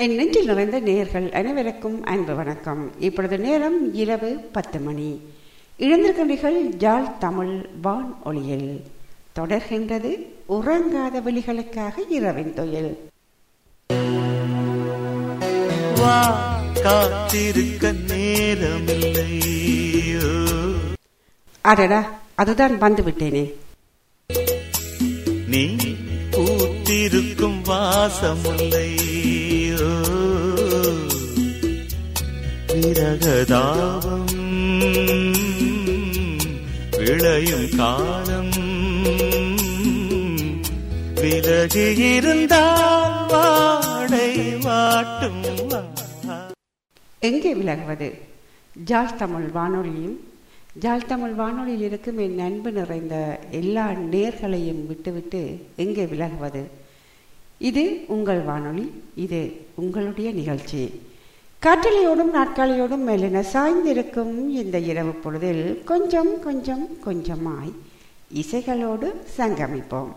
என் நெஞ்சில் நிறைந்த நேர்கள் அனைவருக்கும் அன்பு வணக்கம். இப்பொழுது நேரம் இரவு பத்து மணி. இழந்திருக்கின்றீர்கள் ஜால் தமிழ் வான் ஒளியில். தொடர்கின்றது உறங்காத வழிகளுக்காக இரவின் தொழில். காத்திருக்க நேரமில்லை அடடா அதுதான் வந்து விட்டேனே. நீ பூத்திருக்கும் வாசமுல்லை. விரகதாபம் விளையும் காலம் விலகி இருந்தால் வாடை வாட்டும் எங்கே விலகுவது? ஜால் தமிழ் வானொலியும் ஜால் தமிழ் வானொலியில் இருக்கும் என் அன்பு நிறைந்த எல்லா நேர்களையும் விட்டுவிட்டு எங்கே விலகுவது? இது உங்கள் வானொலி இது உங்களுடைய நிகழ்ச்சி. காற்றலையோடும் நாட்காலியோடும் மெலின சாய்ந்திருக்கும் இந்த இரவு பொழுதில் கொஞ்சம் கொஞ்சம் கொஞ்சமாய் இசைகளோடு சங்கமிப்போம்.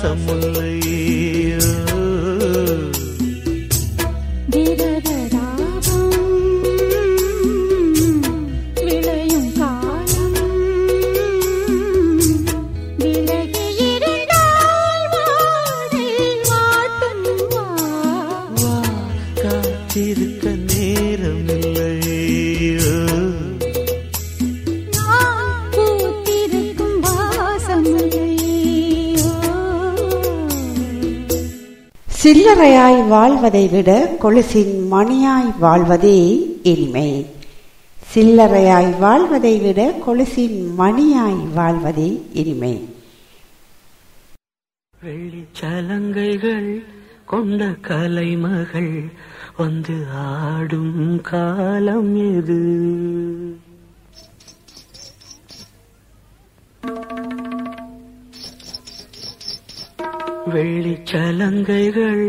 வாசமுல்லை சில்லறையாய் வாழ்வதை விட கொலுசின் மணியாய் வாழ்வதே இனிமை சில்லறையாய் வாழ்வதை விட கொலுசின் மணியாய் வாழ்வதே இனிமை வெள்ளிச்சலங்கைகள் கொண்ட கலைமகள் வந்து ஆடும் காலம் எது? வெள்ளிச்சலங்கைகள்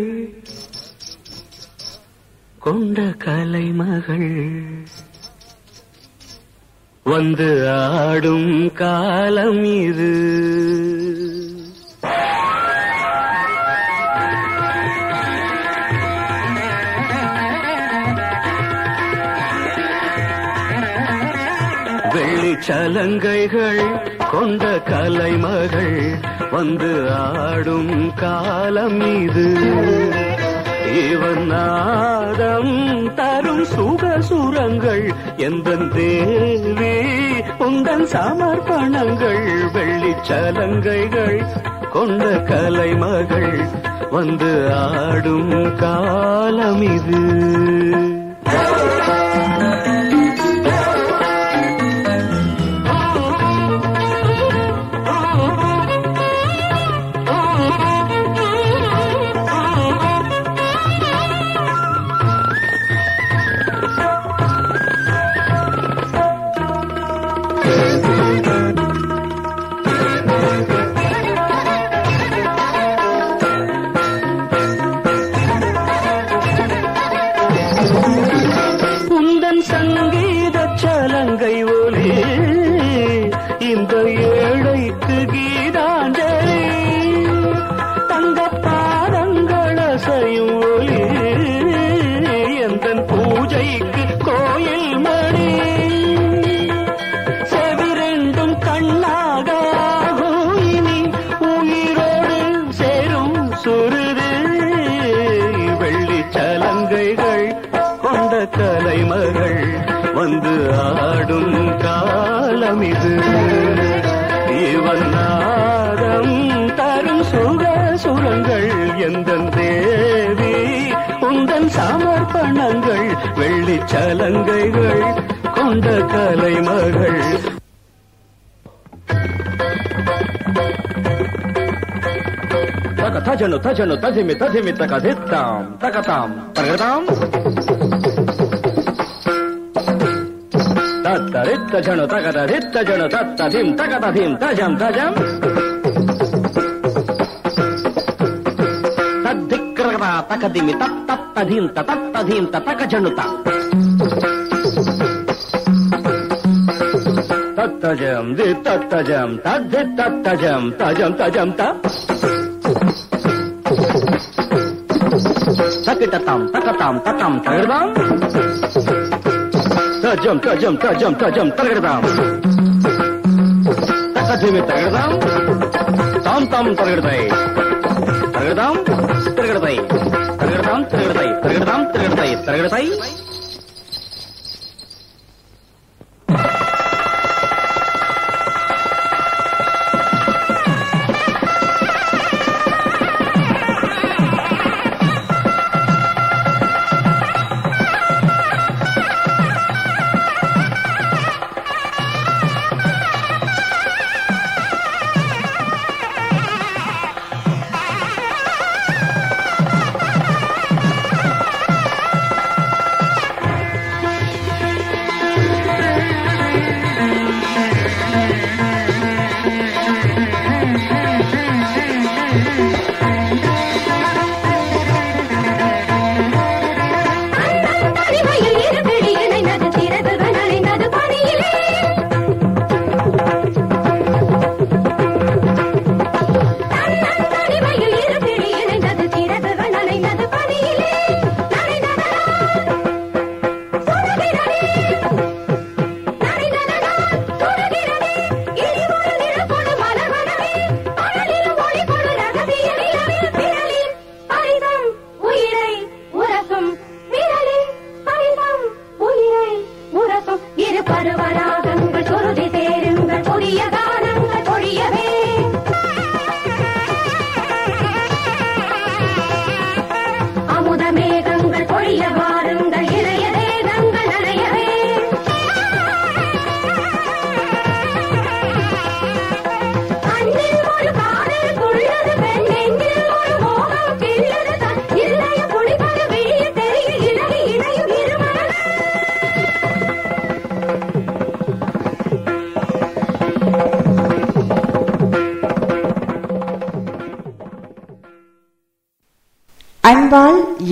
கொண்ட கலைமகள் வந்து ஆடும் காலம் இது. வெள்ளிச்சலங்கைகள் கொண்ட கலைமகள் வந்து ஆடும் காலம் இது இவன் நாதம் தரும் சுக சுரங்கள் எந்த தேவி உந்தன் சமர்ப்பணங்கள் வெள்ளிச்சலங்கைகள் கொண்ட கலைமகள் வந்து ஆடும் காலம் இது கலைமகள் தக தஜனு தஜனு தஜிமி தஜிமி தக தித்தாம் தகதாம் பிரகதாம் தத்தரித்தஜனு தகதரித்தஜனு தத்ததிம் தகததிம் தஜம் தஜம் தத்திக்கிறதா தகதிமி தத்தத்ததீம் தத்தத்ததீம் தத்தகஜனுதா తజం ది తజం తద్ది తజం తజం తజం త. తకిటతాం తకతాం తతాం తగడదాం. తజం తజం తజం తజం తరగడదాం తకధిమి తగడదాం. తాం తాం తరగడతాయి తరగడదాం తిరగడతాయి తరగడదాం తిరగడతాయి తరగడదాం తిరగడతాయి తరగడతాయి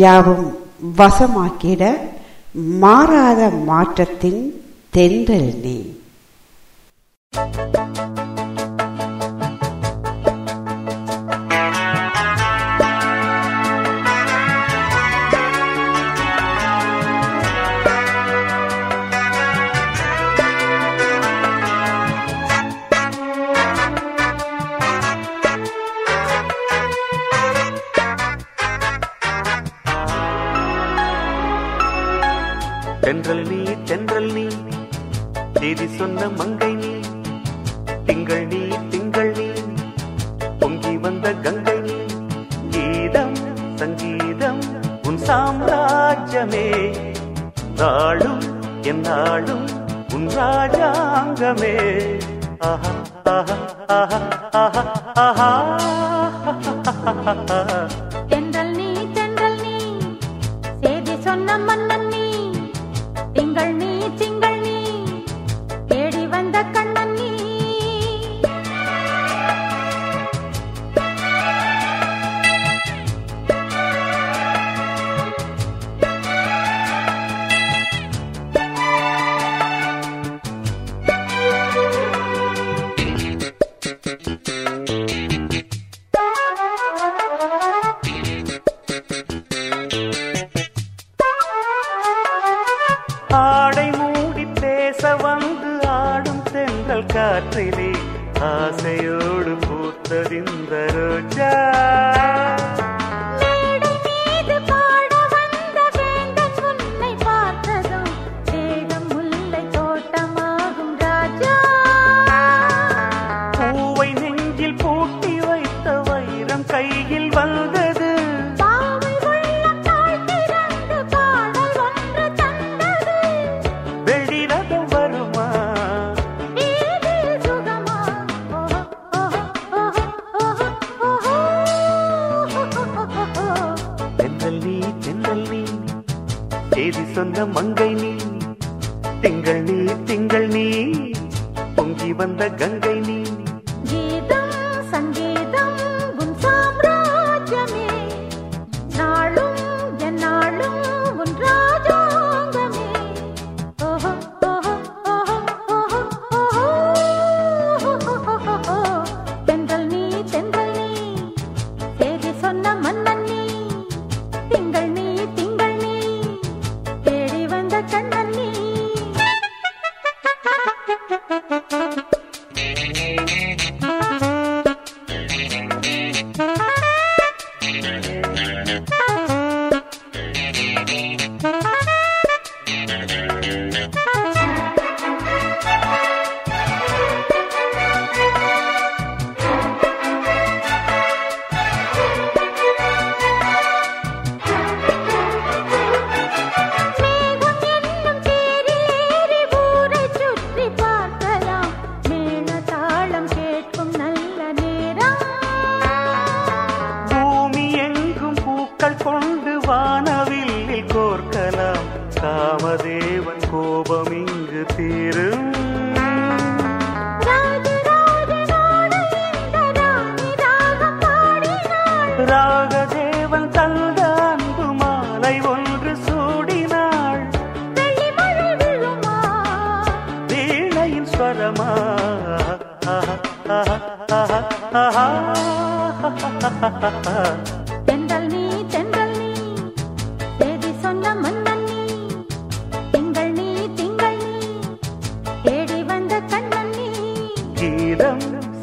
யாவும் வசமாக்கிட மாறாத மாற்றத்தின் தென்றல் நீ. சங்கீதம் உன் சாம்ராஜ்யமே. நாளும் என்னாளும் உன் ராஜாங்கமே. ஆஹா ஆஹா ஆஹா ஆஹா ஆஹா.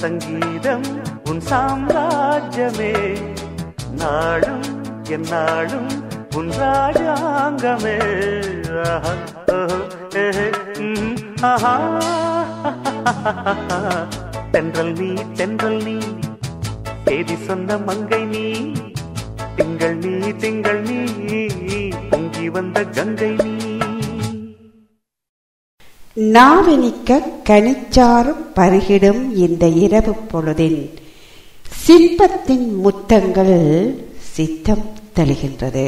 சங்கீதம் உன் சாம்ராஜ்யமே. நாளும் என் நாளும் உன் ராஜாங்கமே. தென்றல் நீ தென்றல் நீ. தேதி சொன்ன மங்கை நீ. திங்கள் நீ திங்கள் நீ. பொங்கி வந்த கங்கை நீ. நாவினிக்க கனிச்சாரும் பருகிடும் இந்த இரவு பொழுதின் சிற்பத்தின் முத்தங்கள் சித்தம் தெளிகின்றது.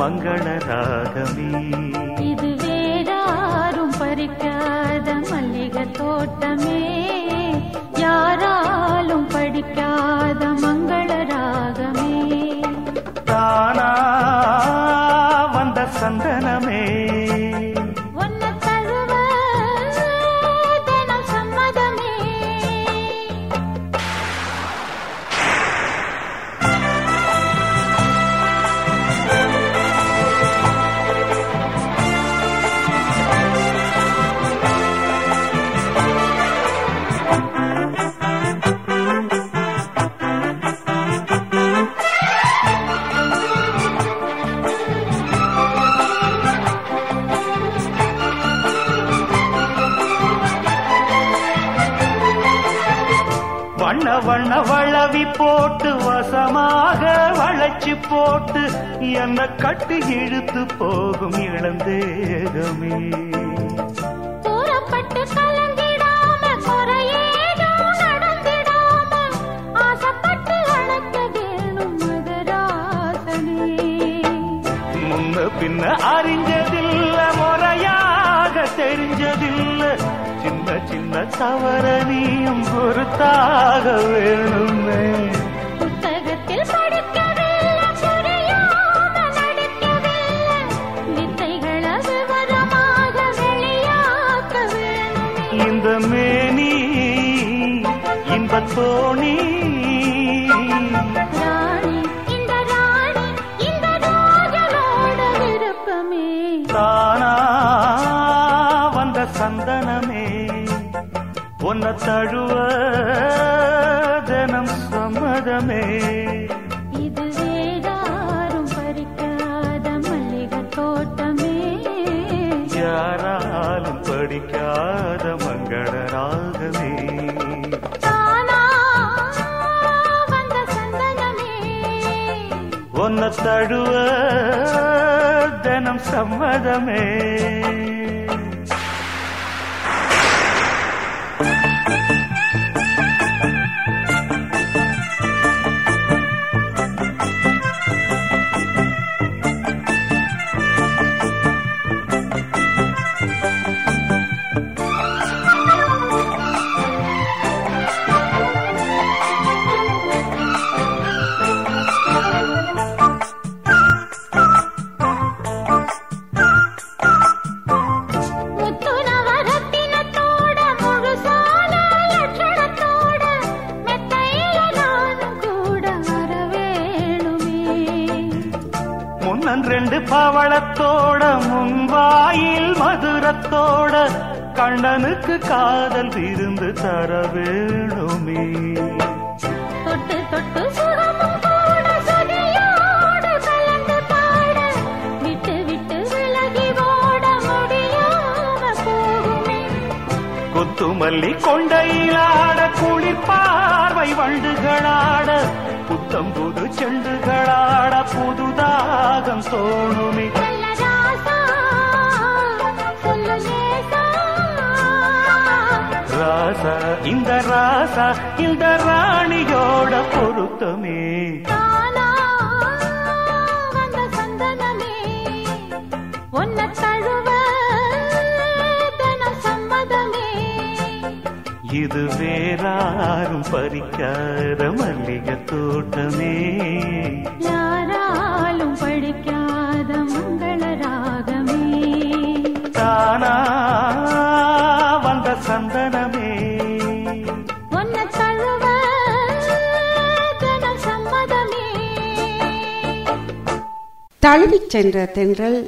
मङ्गळरागवि என்ன கட்டி இழுத்து போகும் இளந்தேகமே. தூரப்பட்டு கலந்திடாம குறையேதும் நடந்திடாம ஆசைப்பட்டு அழைக்க வேணும் மகராசனே முன்ன பின்ன அறிஞ்சதில்ல முறையாக தெரிஞ்சதில்ல. சின்ன சின்ன தவற நீயும் பொறுத்தாக வேணுமே யாராலும் படிக்காத மங்கள ராகமே உன்னை தழுவ தினம் சம்மதமே. மதுரத்தோட கண்ணனுக்கு காதல் விருந்து தர வேணுமே. தொட்டு தொட்டு சுகமும் கொத்துமல்லி கொண்டையிலாட குளிர் பார்வை வண்டுகளாட புத்தம் புது செண்டுகளாட புதுதாகம் தோணுமே. இந்த ராசா இந்த ராணியோட பொருத்தமே. இது வேறாரும் பறிக்காத மல்லிகை தோட்டமே. யாராலும் படிக்காத மங்கள ராகமே. தானா தழுவிச் சென்ற தென்றல்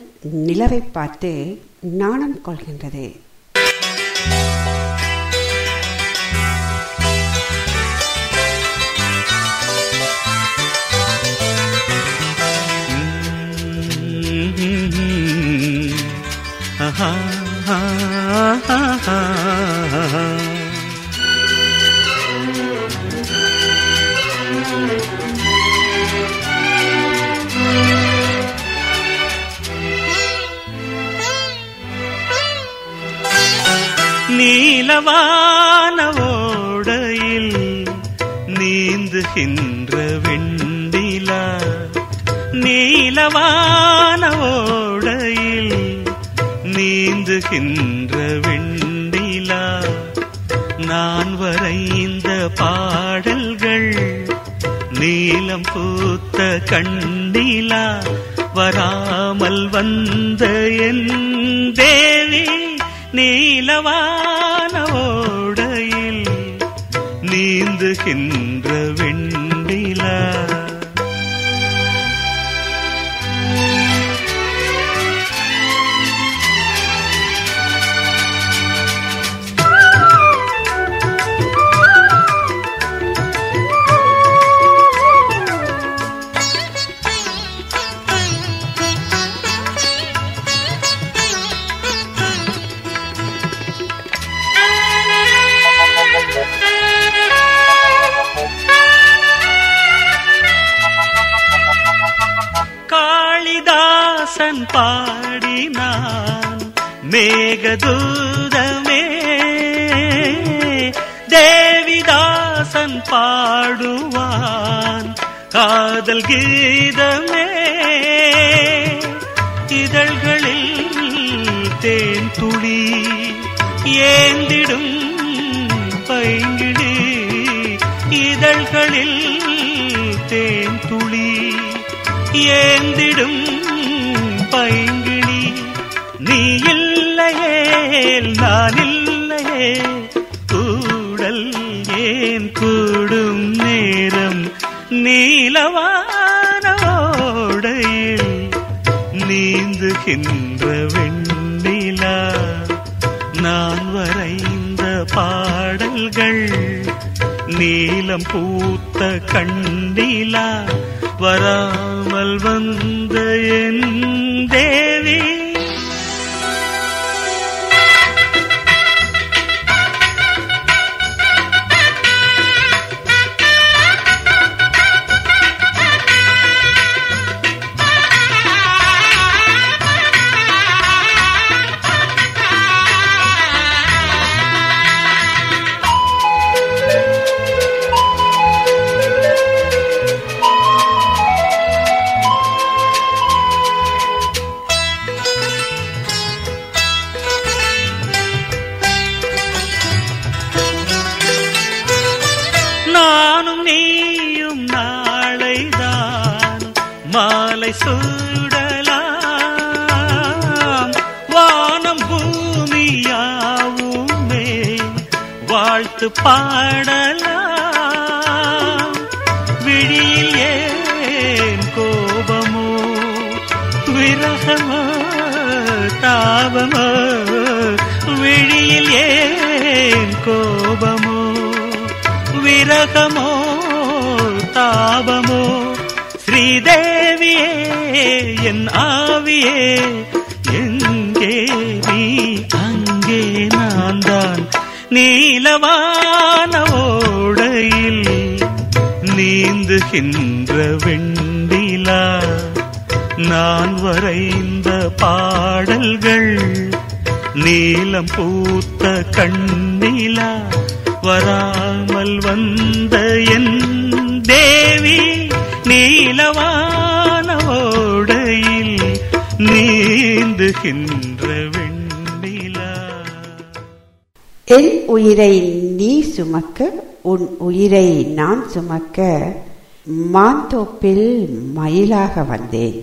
நிலவை பார்த்து நாணம் கொள்கின்றது. ஆஹா. நிலவான ஓடையில் நீந்துகின்ற வெண்டிலா நீலவான ஓடையில் நீந்துகின்ற வெண்டிலா நான் வரைந்த பாடல்கள் நீலம் பூத்த கண்ணிலா. வராமல் வந்த என் தேவி நீலவான ஓடையில் நீந்துகின்ற வெண் உயிரை நீ சுமக்க உன் உயிரை நான் சுமக்க மாந்தோப்பில் மயிலாக வந்தேன்.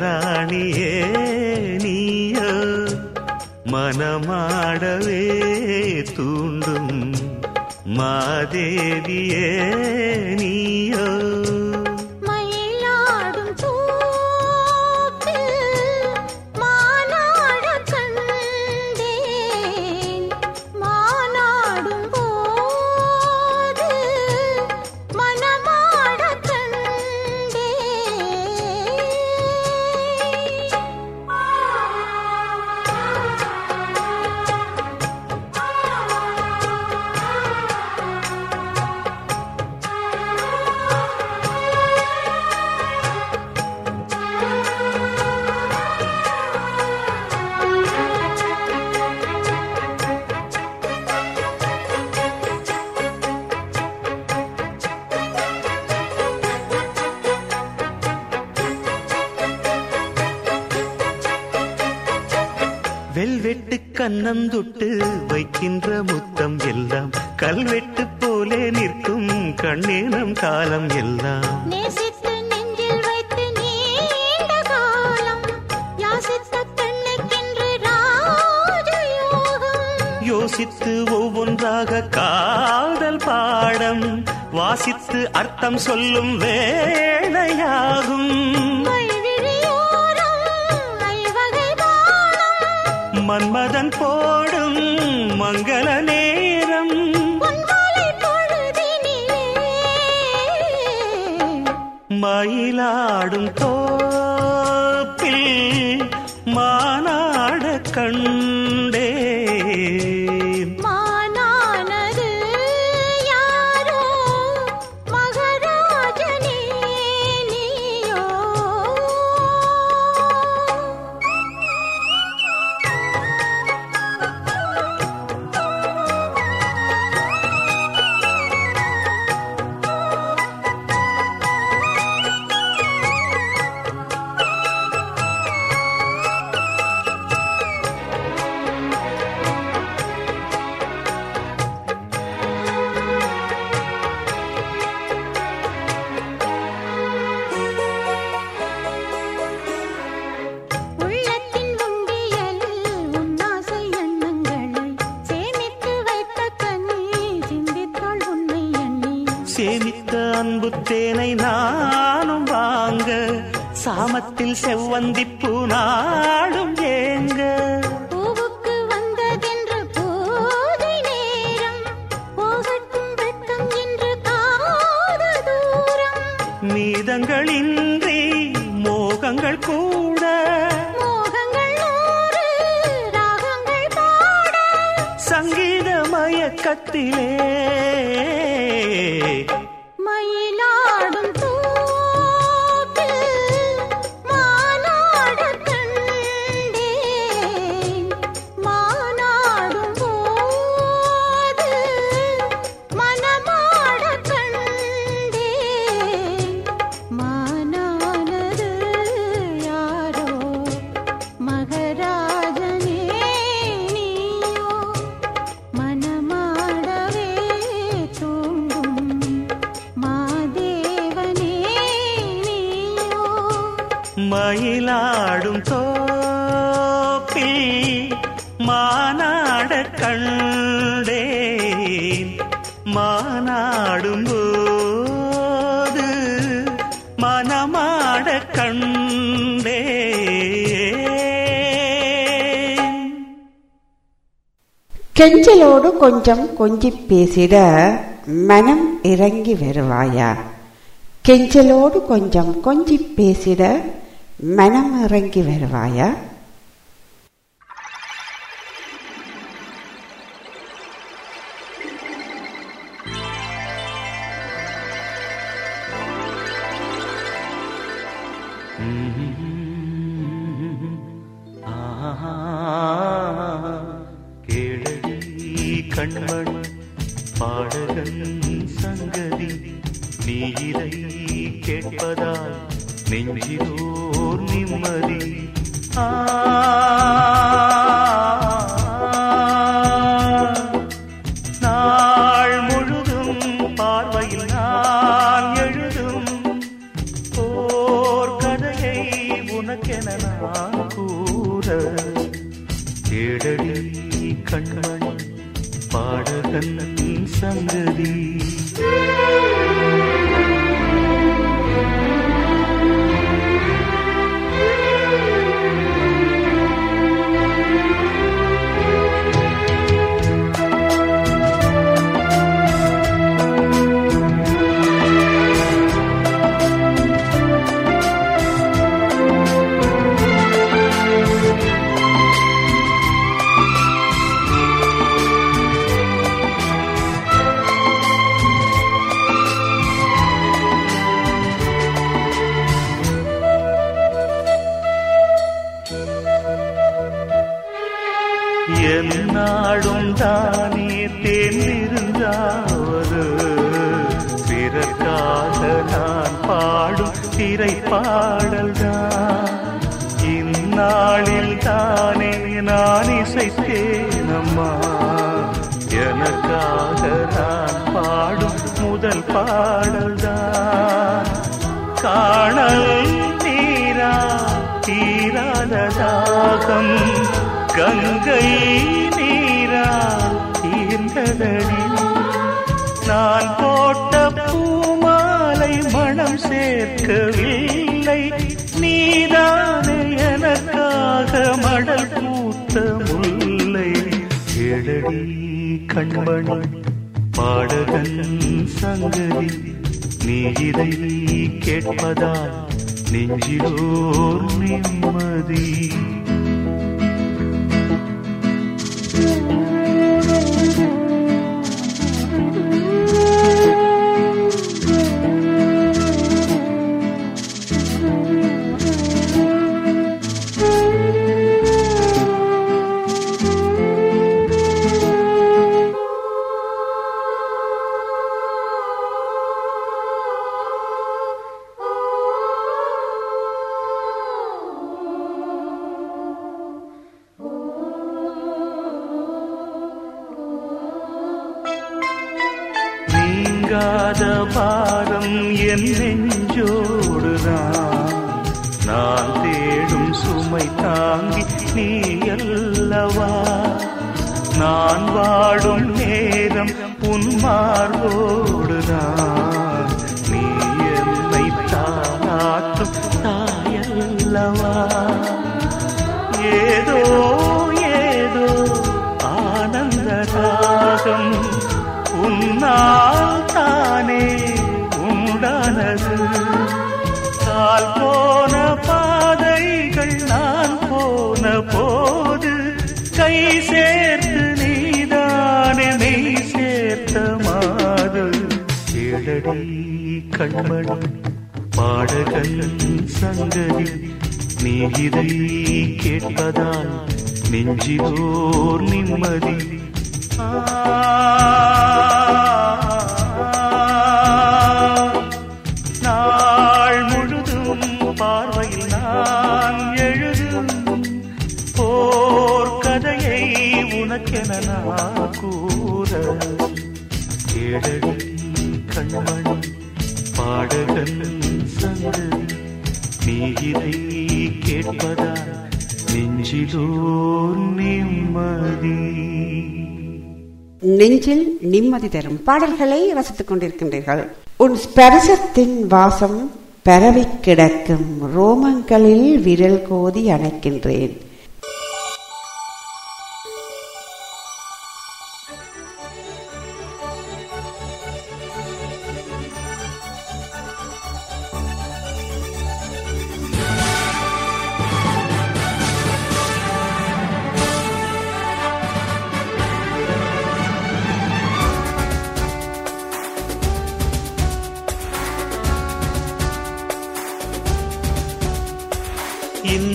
ராணியே நீயோ மனமாடவே தூண்டும் மாதேவியே. கண்ணந்துட்டு வைக்கின்ற முத்தம் எல்லாம் கல்வெட்டு போலே நிற்கும் கண்ணேனம் காலம் எல்லாம். யாசித்த ஒவ்வொன்றாக காதல் பாடம் வாசித்து அர்த்தம் சொல்லும் வேளையாகும் மன்மதன் போடும் மங்கள நேரம். மயிலாடும் தோ அன்பு தேனை நானும் வாங்க சாமத்தில் செவ்வந்திப்பூ நாடும் ஏங்க. பூவுக்கு கெஞ்சலோடு கொஞ்சம் கொஞ்சி பேசிட மனம் இறங்கி வருவாயா? கெஞ்சலோடு கொஞ்சம் கொஞ்சி பேசிட மனம் இறங்கி வருவாயா? பாடும் திரை பாடல்தான். இந்நாளில் தானே நான் இசைத்தேனம்மா எனக்காக நான் பாடும் முதல் பாடல்தான். காணல் நீரா தீராததாகம் கங்கை நீரா தீர்ந்ததடி. நான் போட்ட பூ அவளை மனம் சேர்க்கவில்லை. நீதானே எனக்காக மடல் பூத்த முல்லை. எழடி கண்மணி பாடகன் சங்கதி நீ இதை கேட்பதால் நெஞ்சிலோர் நிம்மதி. கண்மணி பாடகன் சங்கதி நீ இதை கேட்பதால் நெஞ்சிலோர் நிம்மதி. ஆ நெஞ்சில் நிம்மதி தரும் பாடல்களை ரசித்துக் கொண்டிருக்கின்றீர்கள். உன் ஸ்பரிசத்தின் வாசம் பரவி கிடக்கும் ரோமங்களில் விரல் கோதி அணைக்கின்றேன்.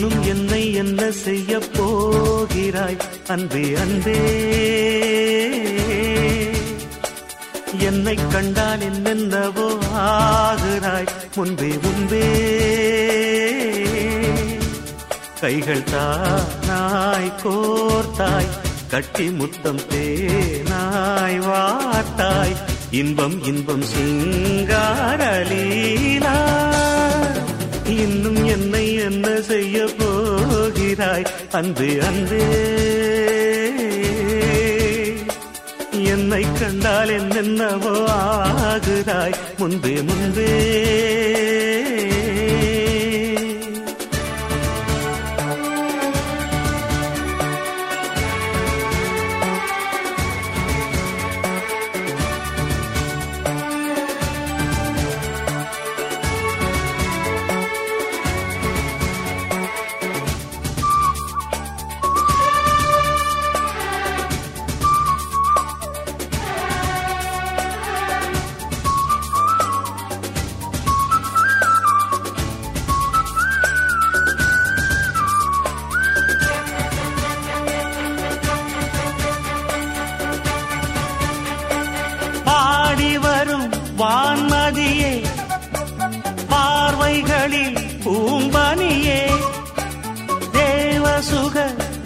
இன்னும் என்னை என்ன செய்ய போகிறாய்? அன்பே அன்பே. என்னை கண்டால் என்னென்னவோ ஆகிறாய்? முன்பே முன்பே. கைகள் தானாய் கோர்த்தாய் கட்டி முத்தம் தேனாய் வார்த்தாய் இன்பம் இன்பம் சிங்காரலீலா. இன்னும் என்னை செய்ய போகிறாய். அன்பு அன்பே. என்னை கண்டால் என்னென்னவோ ஆகுதாய். முன்பே முன்பே.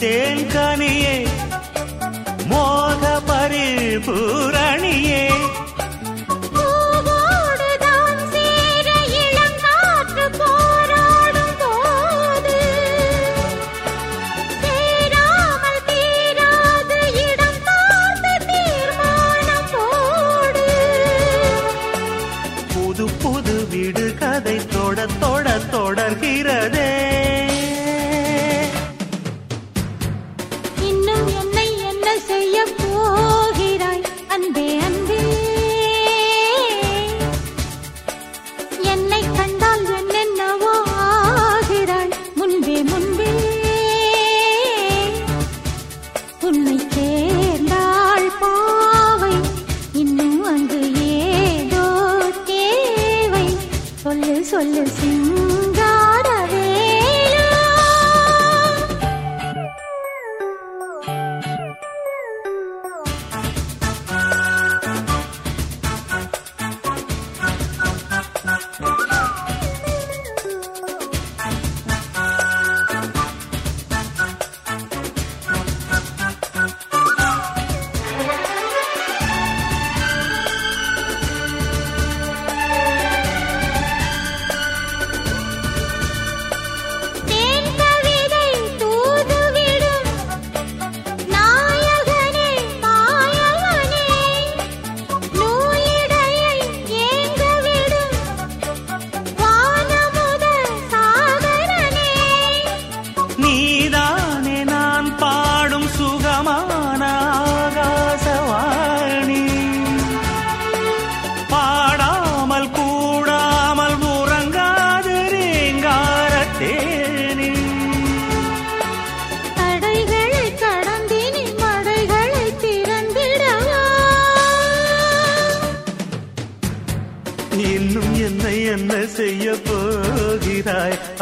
தேன் கனியே மோக பரிபூரண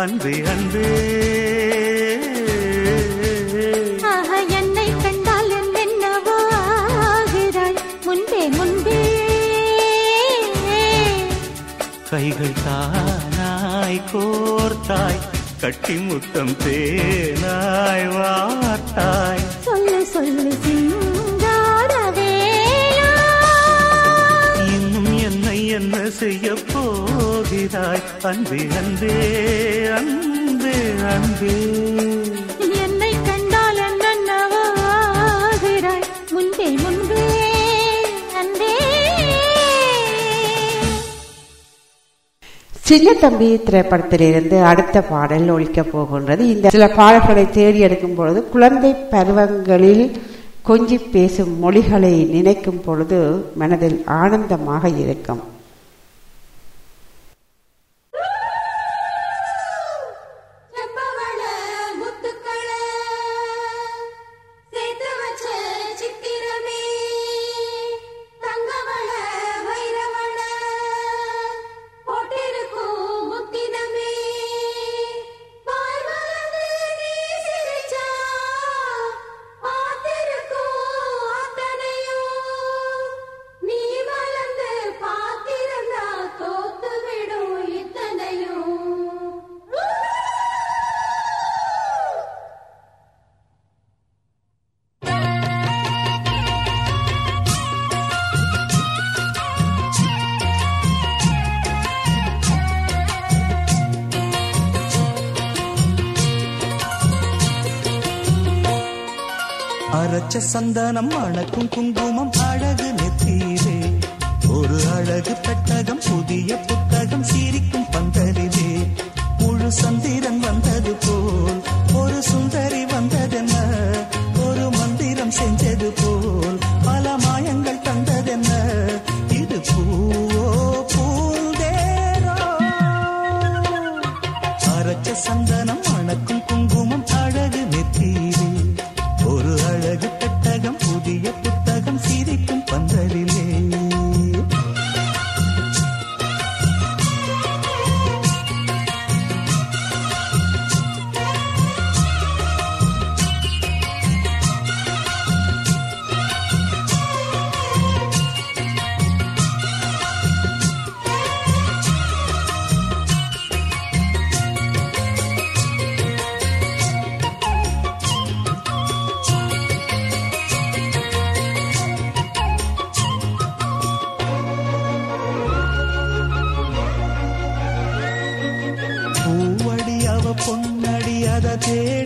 அன்பே அன்பே. என்னை கண்டால் என்னென்னவோ ஆகிறாய்? முன்பே முன்பே. கைகள் தானாய் கோர்த்தாய் கட்டி முத்தம் தேனாய் வார்த்தாய். சொல்லு சொல்லு சிங்காரவேலா செய்ய போகிறாய் அன்பே அன்பே அன்பே அன்பே. என்னை கண்டால் என்னென்னவோ ஆகிறாய் முன்பே முன்பே அன்பே. சின்ன தம்பி திரைப்படத்திலிருந்து அடுத்த பாடல் ஒழிக்கப் போகின்றது. இந்த சில பாடல்களை தேடி எடுக்கும் பொழுது குழந்தை பருவங்களில் கொஞ்சி பேசும் மொழிகளை நினைக்கும் பொழுது மனதில் ஆனந்தமாக இருக்கும். சந்தனம் அணக்கும் குங்குமம் அழகு நெத்தியிலே ஒரு அழகு பெட்டகம் புதிய புத்தகம் சிரிக்கும் राधे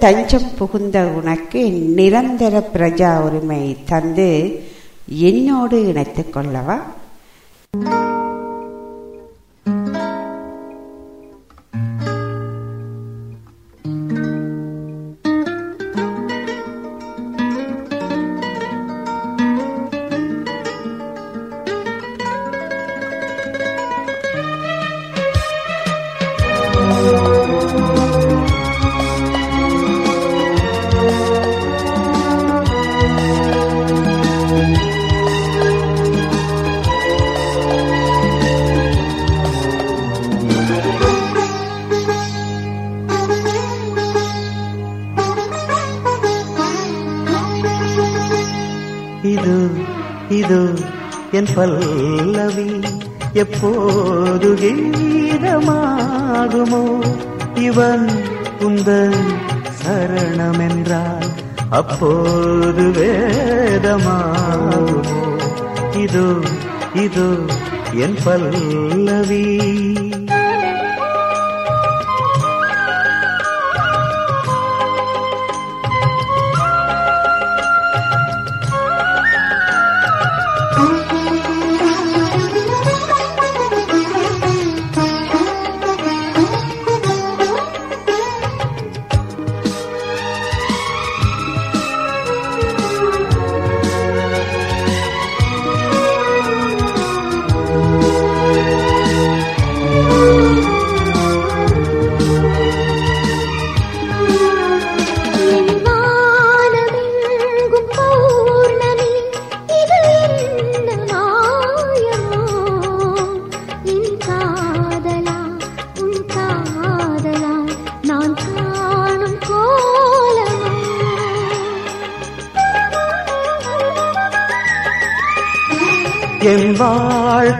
தஞ்சம் புகுந்த உனக்கு நிரந்தர பிரஜா உரிமை தந்து என்னோடு இணைத்து கொள்ளவா? பல்லவி எப்போது கீதமாகுமோ இவன் உந்தன் சரணமென்றால் அப்போது வேதமாகுமோ. இதோ இதோ என் பல்லவி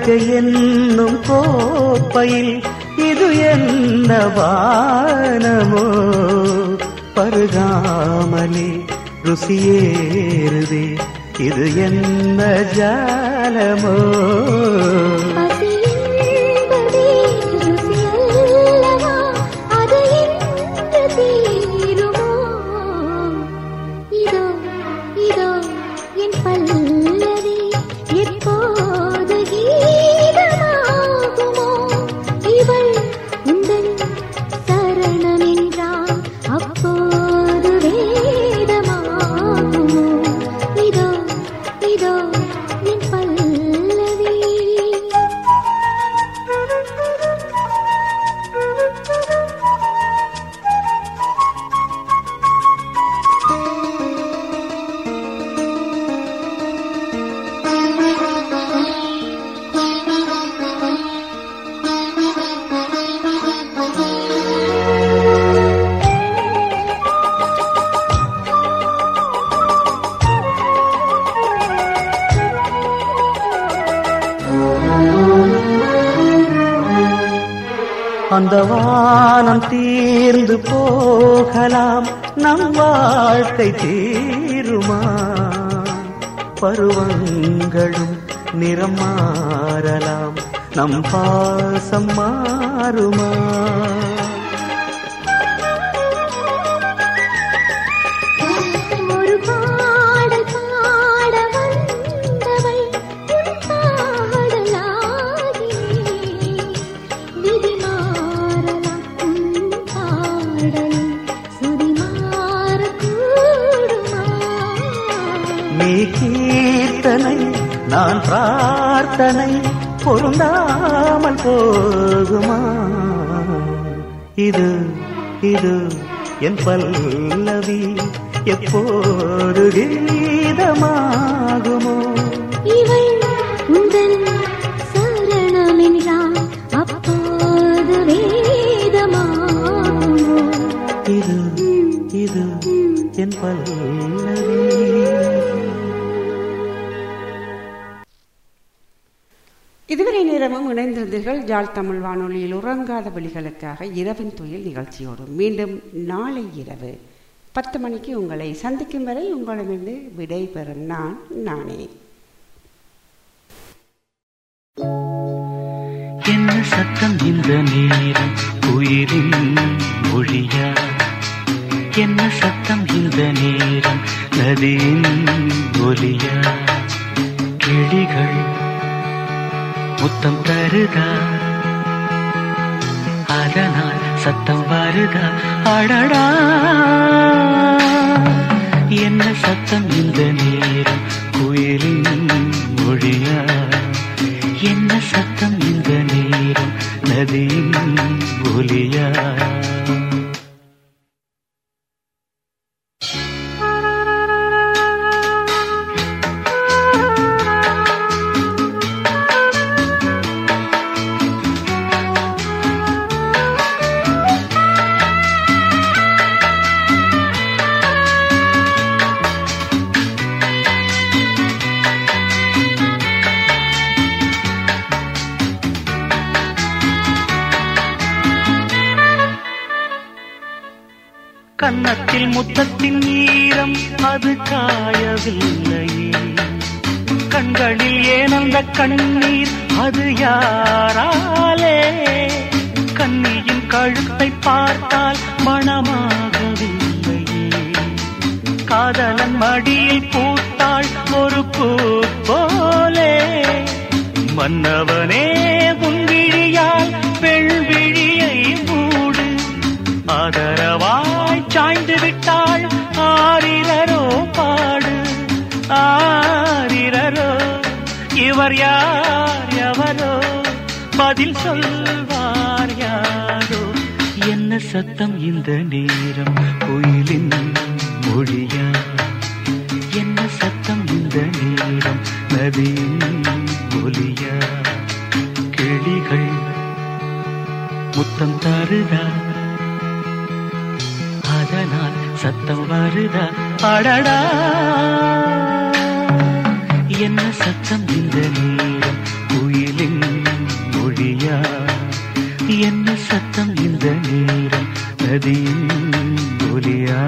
என்னும் கோப்பையில் இது என்ன வானமோ? பருகாமலே ருசியேறுதே இது என்ன ஜாலமோ? நம் வாழ்க்கை தீருமா? பருவங்களும் நிறம் மாறலாம். நம் பாசம் மாறுமா? நீ கீர்த்தனை நான் பிரார்த்தனை பொருந்தாமல் போகுமா? இது இது என் பல்லவி எப்போது கீதமாகுமோ இவள் உந்தன் சரணமென்றால் அப்போது வேதமாகுமோ இது இது என் பல்லவி. இதுவரை நேரமும் இணைந்திருந்தீர்கள் ஜாழ் தமிழ் வானொலியில் உறங்காத வழிகளுக்காக இரவின் தொழில் நிகழ்ச்சியோடு. மீண்டும் நாளை இரவு பத்து மணிக்கு உங்களை சந்திக்கும் வரை உங்களிடமிருந்து விடைபெறும் நான் நானே. என்ன சத்தம் இந்த நேரம்? உயிரின் மொழியா? என்ன சத்தம் இந்த நேரம்? நதியின் ஒலியா? கிளிகள் முத்தம் தருதா? அதனால் சத்தம் வருதா? அடடா! என்ன சத்தம் இந்த நேரம்? குயிலின் மொழியா? என்ன சத்தம் இந்த நேரம்? நதியின் ஒலியா? முத்தத்தில் முத்தத்தின் ஈரம் அது காயவில்லையே கண்களில் ஏனந்த கண்ணீர் அது யாராலே? கண்ணியின் கழுத்தை பார்த்தால் மணமாகவில்லையே காதலன் மடியில் பூத்தாள் ஒரு பூ போலே. மன்னவனே உன்விழியால் பெண்விழியை மூடு. ஆதரவா சாய்ந்து விட்டாள் ஆரிரரோ பாடு ஆரிரரோ. இவர் யார் எவரோ? பதில் சொல்வார் யாரோ? என்ன சத்தம் இந்த நேரம்? கோயிலின் மொழியா? என்ன சத்தம் இந்த நேரம்? நதியின் ஒலியா? கிளிகள் முத்தம் தருதா? நான் சத்தம் வருதா அடடா. என்ன சத்தம் இந்த நேரம்? குயிலின் மொழியா? என்ன சத்தம் இந்த நேரம்? நதியின் ஒலியா?